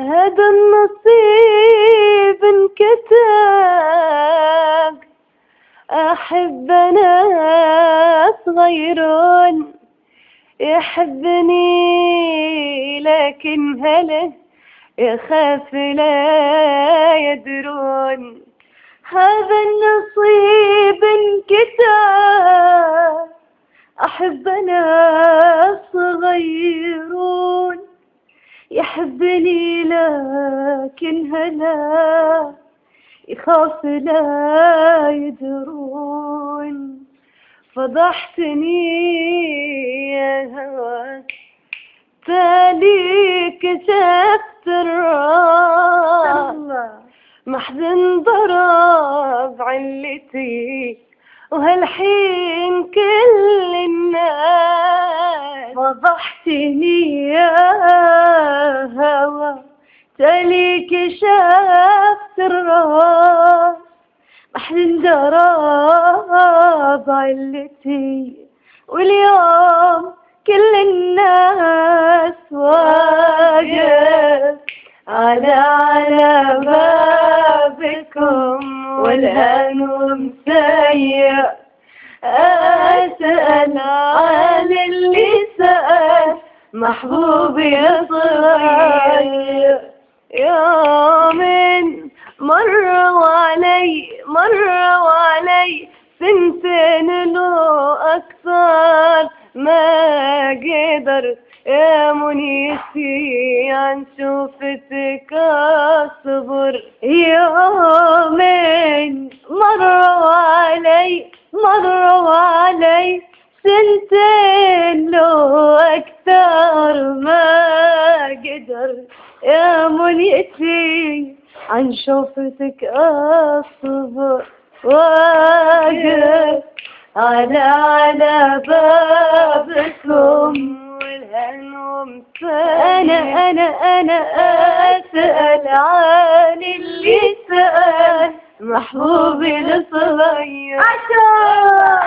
هذا النصيب انكتب. أحب ناس غيرون يحبني لكن هله يخاف لا يدرون. هذا النصيب يحبني لكن هلا يخاف لا يدرون. فضحتني يا هوى تالي كشفت الراس. محزن ضرب علتي وهالحين كل الناس. فضحتني يا تالي كشفت الراس محزن ضرب علتي واليوم كل الناس واقف على على بابكم والهنوم سيء. أسأل عن اللي سأل محبوبي صغير يوم مروا علي مروا علي سنتين لو أكثر ما قدرت يا منيتي عن شوفتك أصبر. يومين سنتين لو أكثر ما قدرت يا منيتي عن شوفتك أصبر واقف على على بابكم والهنوم أنا أنا أنا أسأل عن اللي سأل. محبوبي الصغير. عشان